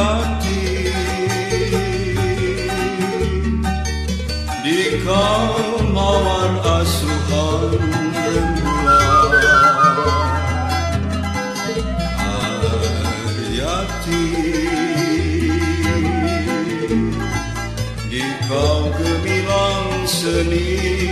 Rabbi Bir kavma var Asuhan Di kau kebilang seni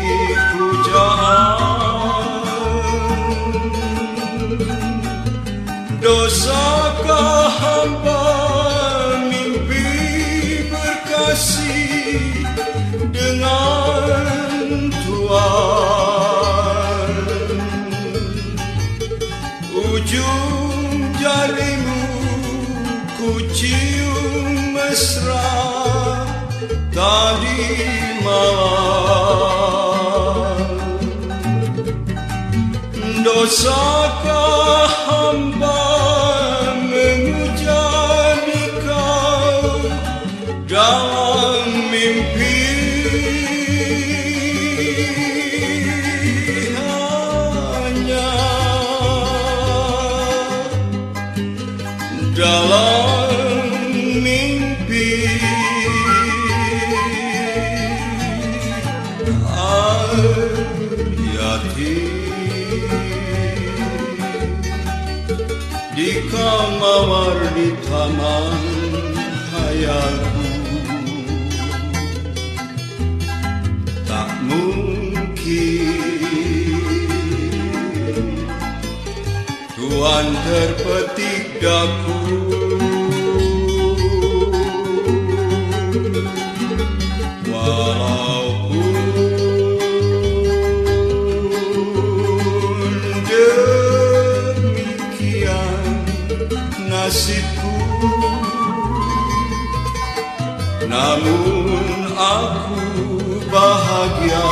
Ujung jarimu ku cium mesra tadi malam. Dosakah hamba mengucapkan kau dalam mimpi dalam mimpi. Ayati di kamar di taman Tuhan terpetik daku. Nasibku Namun aku bahagia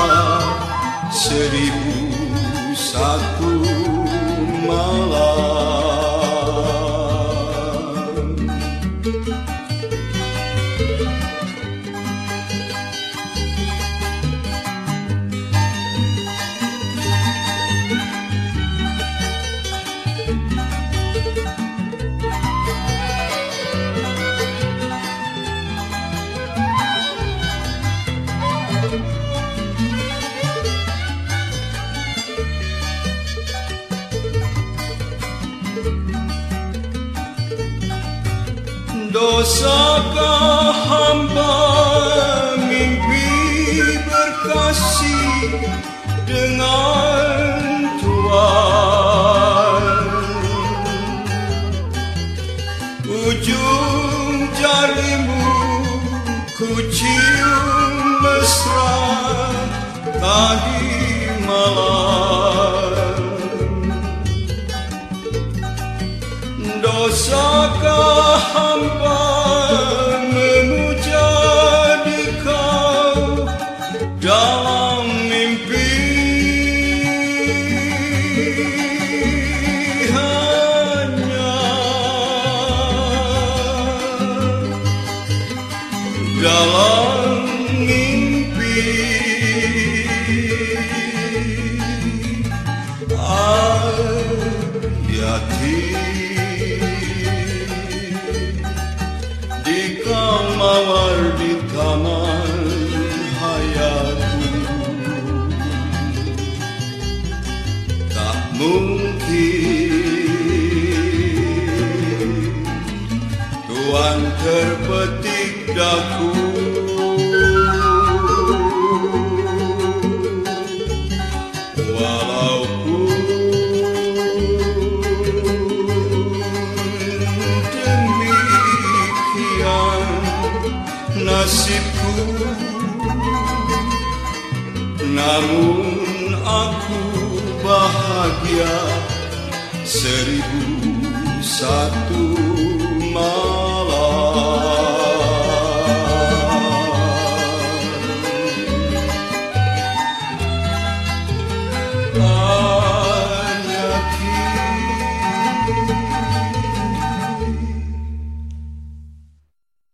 seribu satu Dosakah hamba mimpi berkasih dengan Tuhan? Ujung jarimu ku cium mesra tadi malam dalam mimpi. Ayati Tuhan terpetik daku. Walaupun demikian nasibku Namun aku bahagia seribu satu love.